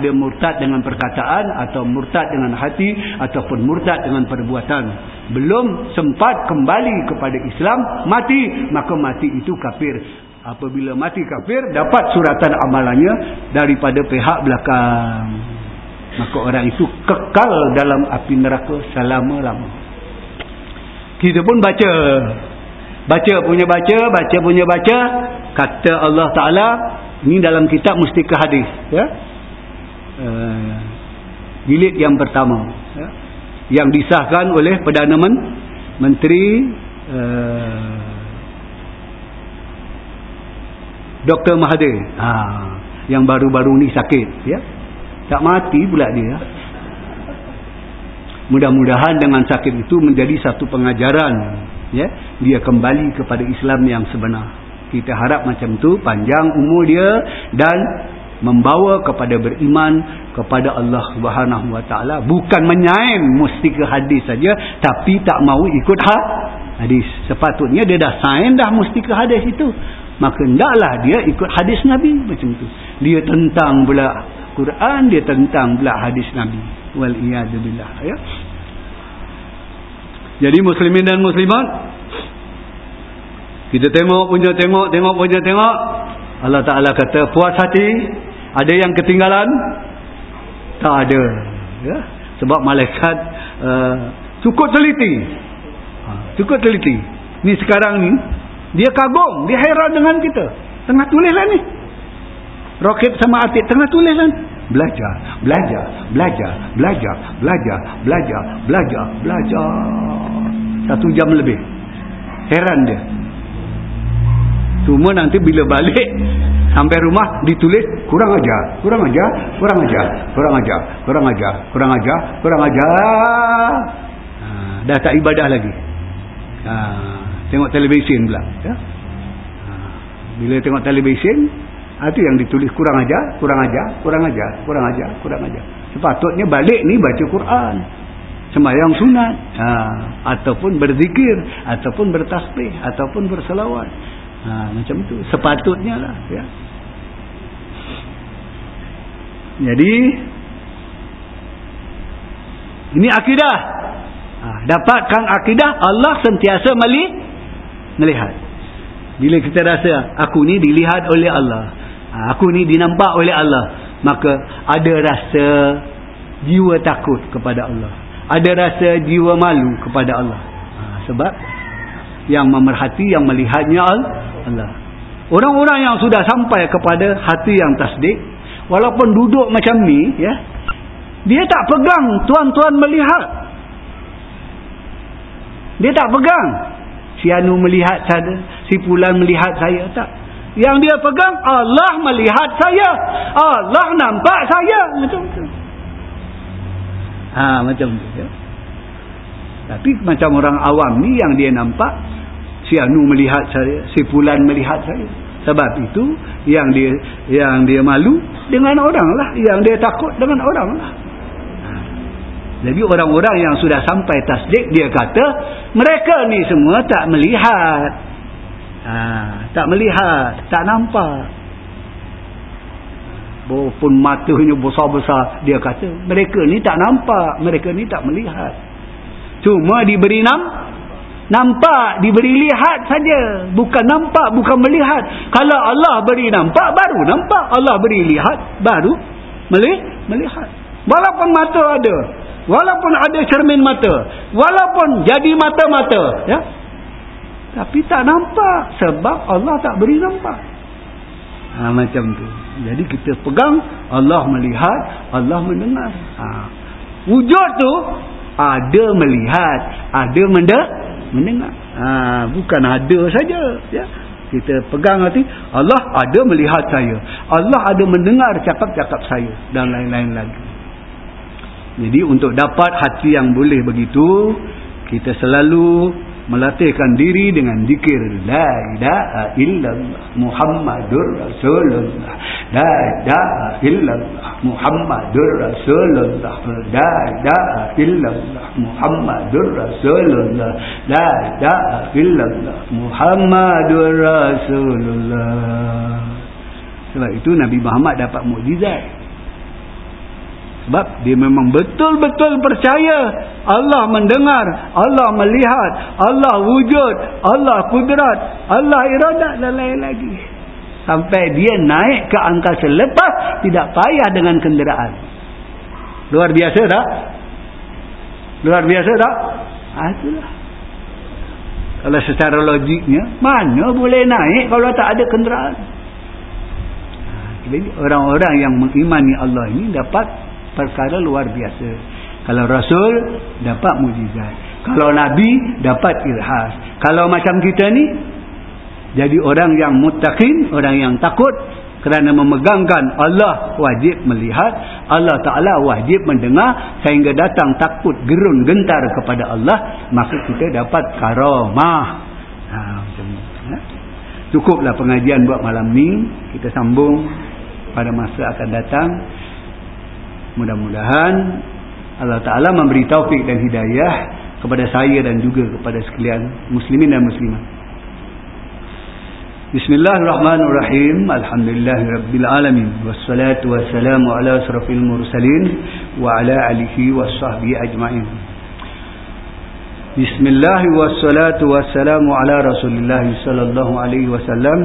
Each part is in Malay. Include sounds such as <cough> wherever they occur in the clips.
dia murtad dengan perkataan atau murtad dengan hati ataupun murtad dengan perbuatan. Belum sempat kembali kepada Islam mati. Maka mati itu kafir. Apabila mati kafir dapat suratan amalannya daripada pihak belakang. Maka orang itu kekal dalam api neraka selama-lama. Kita pun baca. Baca punya baca baca punya baca. Kata Allah Ta'ala ini dalam kitab mustika hadis ya uh, jilid yang pertama ya, yang disahkan oleh Perdana Men Menteri uh, Dr. Mahathir ha, yang baru-baru ni sakit ya. tak mati pula dia mudah-mudahan dengan sakit itu menjadi satu pengajaran ya. dia kembali kepada Islam yang sebenar kita harap macam tu panjang umur dia dan membawa kepada beriman kepada Allah Subhanahu wa taala. Bukan menyain mustika hadis saja tapi tak mau ikut ha hadis. Sepatutnya dia dah sign dah mustika hadis itu. Maka hendaklah dia ikut hadis nabi macam tu. Dia tentang pula Quran dia tentang pula hadis nabi. Wal iyad billah ya. Jadi muslimin dan muslimat kita tengok punya tengok tengok punya tengok. Allah Taala kata puas hati ada yang ketinggalan? Tak ada. Ya? Sebab malaikat uh, cukup teliti. Ha, cukup teliti. Ni sekarang ni, dia kagum, dia heran dengan kita. Tengah tulislah ni. Rokib sama Atik tengah tulislah. Belajar, belajar, belajar, belajar, belajar, belajar, belajar, belajar. Satu jam lebih. Heran dia. Cuma nanti bila balik sampai rumah ditulis kurang aja, kurang aja, kurang aja, kurang aja, kurang aja, kurang aja, kurang aja. Ha, dah tak ibadah lagi. Ha, tengok televisyen pula. Ya? Ha, bila tengok televisyen, itu yang ditulis kurang aja, kurang aja, kurang aja, kurang aja, kurang aja. Sepatutnya balik ni baca Quran. Semayang sunat. Ha, ataupun berzikir. Ataupun bertasbih. Ataupun berselawat. Ha, macam tu. Sepatutnya lah. Ya. Jadi ini akidah. Ha, dapatkan akidah Allah sentiasa meli melihat. Bila kita rasa aku ni dilihat oleh Allah. Ha, aku ni dinampak oleh Allah. Maka ada rasa jiwa takut kepada Allah. Ada rasa jiwa malu kepada Allah. Ha, sebab yang memerhati yang melihatnya Allah. Orang-orang yang sudah sampai kepada hati yang tasdik walaupun duduk macam ni ya dia tak pegang tuan-tuan melihat. Dia tak pegang. Si anu melihat saya si pulan melihat saya tak. Yang dia pegang Allah melihat saya. Allah nampak saya. Macam tu. Ha macam tu ya. Tapi macam orang awam ni yang dia nampak si anu melihat saya si pulan melihat saya sebab itu yang dia yang dia malu dengan orang lah. Yang dia takut dengan orang lah. Jadi orang-orang yang sudah sampai tasdik dia kata mereka ni semua tak melihat. Ha, tak melihat, tak nampak. Walaupun matanya besar-besar dia kata mereka ni tak nampak, mereka ni tak melihat. Cuma diberi nama Nampak, diberi lihat saja. Bukan nampak, bukan melihat. Kalau Allah beri nampak, baru nampak. Allah beri lihat, baru melihat. Walaupun mata ada. Walaupun ada cermin mata. Walaupun jadi mata-mata. Ya? Tapi tak nampak. Sebab Allah tak beri nampak. Ha, macam tu. Jadi kita pegang, Allah melihat, Allah mendengar. Ha. Wujud tu, ada melihat, ada mendengar mendengar. Ha, bukan ada saja. Ya. Kita pegang hati. Allah ada melihat saya. Allah ada mendengar cakap-cakap saya. Dan lain-lain lagi. Jadi untuk dapat hati yang boleh begitu. Kita selalu melatihkan diri dengan zikir la ilaha illallah muhammadur rasulullah. La ilaha illallah muhammadur rasulullah. La ilaha illallah muhammadur rasulullah. La ilaha illallah muhammadur rasulullah. Sebab itu Nabi Muhammad dapat mukjizat sebab dia memang betul-betul percaya. Allah mendengar Allah melihat Allah wujud Allah kudrat Allah iradat dan lain lagi. Sampai dia naik ke angkasa lepas tidak payah dengan kenderaan. Luar biasa tak? luar biasa tak? Ah, itulah. Kalau secara logiknya mana boleh naik kalau tak ada kenderaan? Jadi orang-orang yang mengimani Allah ini dapat perkara luar biasa. Kalau Rasul dapat mujizat. Kalau Nabi dapat irhas. Kalau macam kita ni jadi orang yang mutakin, orang yang takut kerana memegangkan Allah wajib melihat, Allah Taala wajib mendengar sehingga datang takut gerun gentar kepada Allah, maka kita dapat karamah. Ha macam. Ya. Cukuplah pengajian buat malam ni. Kita sambung pada masa akan datang mudah-mudahan Allah Ta'ala memberi taufik dan hidayah kepada saya dan juga kepada sekalian muslimin dan muslimah. Bismillahirrahmanirrahim. Alhamdulillahirrabbilalamin Wassalatu wassalamu ala asrafil mursalin Wa ala alihi wassahbihi ajma'in. Bismillah wassalatu wassalamu ala rasulillah sallallahu alaihi wasallam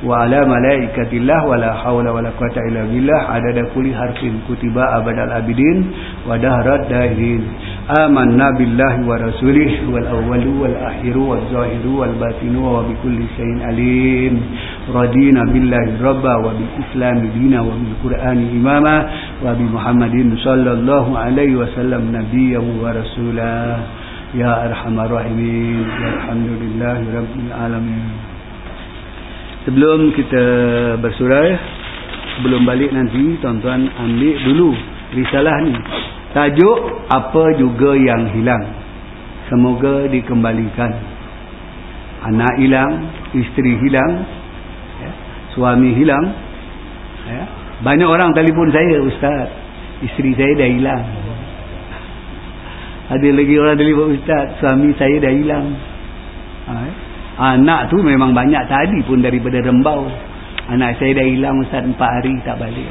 wa ala malaikatillah wala hawla wala quwata illa billah. Adada kulli harfin kutiba abadal abidin wa dahrat dahin. Amanna billahi wa rasulih wal awwalu wal akhiru wal zahiru wal batinu wa bi kulli shay'in alim. Radina billahi rabba wa bil islam dina wa bil qur'ani imama wa bi muhammadin sallallahu alaihi wasallam nabiyyan wa rasulah. Ya arhamar rahimin. Alhamdulillahi rabbil alamin Sebelum kita bersurai Sebelum balik nanti Tuan-tuan ambil dulu Risalah ni. Tajuk Apa juga yang hilang. Semoga dikembalikan. Anak hilang Isteri hilang ya, Suami hilang ya. Banyak orang telefon saya Ustaz Isteri saya dah hilang. Ada lagi orang telefon Ustaz Suami saya dah hilang. Ha, ya. Anak tu memang banyak tadi pun daripada rembau. Anak saya dah hilang Ustaz 4 hari tak balik.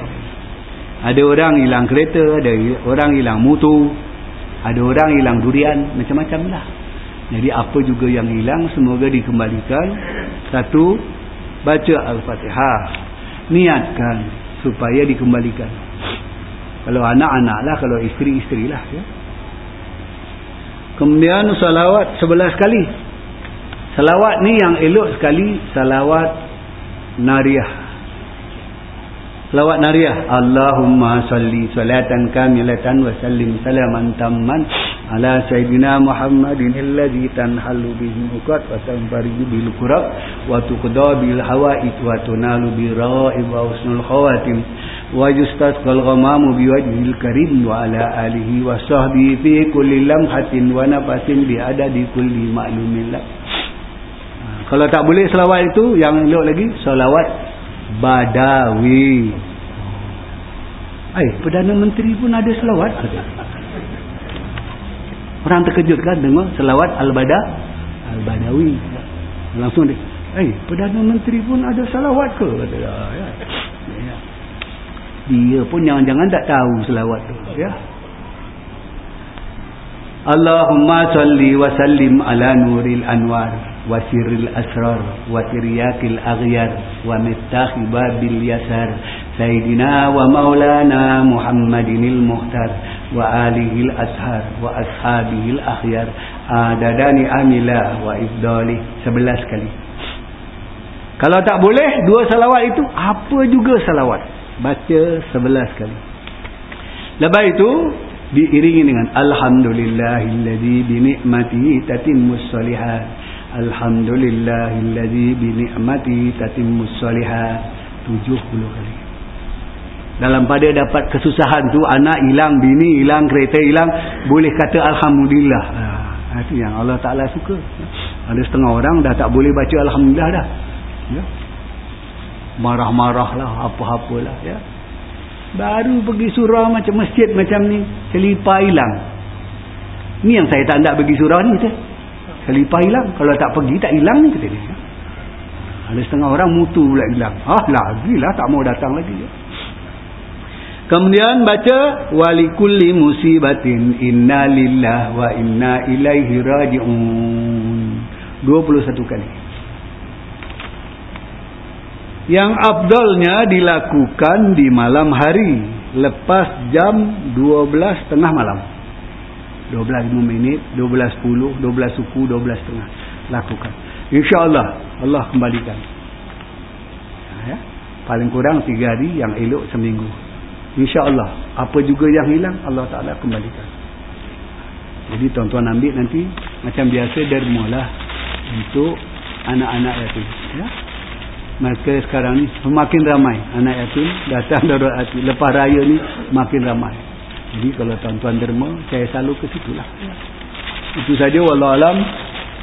Ada orang hilang kereta, ada orang hilang mutu, ada orang hilang durian, macam-macam lah. Jadi apa juga yang hilang semoga dikembalikan. Satu, baca Al-Fatihah. Niatkan supaya dikembalikan. Kalau anak-anak lah, kalau isteri-isteri lah. Ya. Kemudian salawat sebelas kali. Salawat ni yang elok sekali salawat nariyah. Salawat nariyah. Allahumma salli salatan kamilatan wa sallim salaman tamman ala sayyidina Muhammadin alladhi tanhalu bihi uqat wa tanfaridu bil qurab wa tuqda bil hawaid wa tunalu bi ra'ib wa husnul khawatim wa yustasqal ghamamu bi wajhil karim wa ala alihi wa sahbihi fi kulli lamhatin wa nafasin bi adadi kulli ma'lumin lak kalau tak boleh selawat itu yang elok lagi selawat badawi. Eh, Perdana Menteri pun ada selawat. Orang terkejut kan dengar selawat Al-Bada Al-Badawi. Langsung dia, "Eh, Perdana Menteri pun ada selawat ke?" kata dia. Ya. Dia pun jangan-jangan tak tahu selawat tu, ya. Allahumma salli wa sallim ala nuril anwar وسر الأسرار وترياك الأغيار ومفتاح باب اليسار سيدنا ومولانا محمد المختار وآله الأسهار وأصحابه الأخيار عدد نعم الله وإفضاله sebelas kali kalau tak boleh dua salawat itu apa juga salawat baca sebelas kali lepas itu diiringi dengan alhamdulillahilladzi bi ni'matihi tatimmus shalihat Alhamdulillahilladzi bi ni'mati tatimmus shalihat 70 kali. Dalam pada dapat kesusahan tu anak hilang, bini hilang, kereta hilang, boleh kata alhamdulillah. Ha, itu yang Allah Taala suka. Ada setengah orang dah tak boleh baca alhamdulillah dah. Ya. Marah-marahlah apa-apalah ya. Baru pergi surau macam masjid macam ni, selipar hilang. Ni yang saya tak nak pergi surau ni tu. Selipar hilang. Kalau tak pergi, tak hilang ni kata dia. Ada setengah orang mutu pula hilang. Ah, lagi lah tak mau datang lagi. kemudian baca walikulli musibatin inna lillah wa inna ilaihi raji'un 21 kali yang abdulnya dilakukan di malam hari lepas jam 12 tengah malam 12 minit 12 10 12 suku 12 tengah lakukan. insyaAllah Allah kembalikan. Ya? paling kurang 3 hari yang elok seminggu. insyaAllah apa juga yang hilang Allah Ta'ala kembalikan. Jadi tuan-tuan ambil nanti macam biasa dermalah untuk anak-anak yatim ya. Maka sekarang ni semakin ramai anak yatim datang <laughs> darurat hati. Lepas raya ni makin ramai jadi kalau tuan-tuan derma saya selalu ke situ lah. Itu saja wallahualam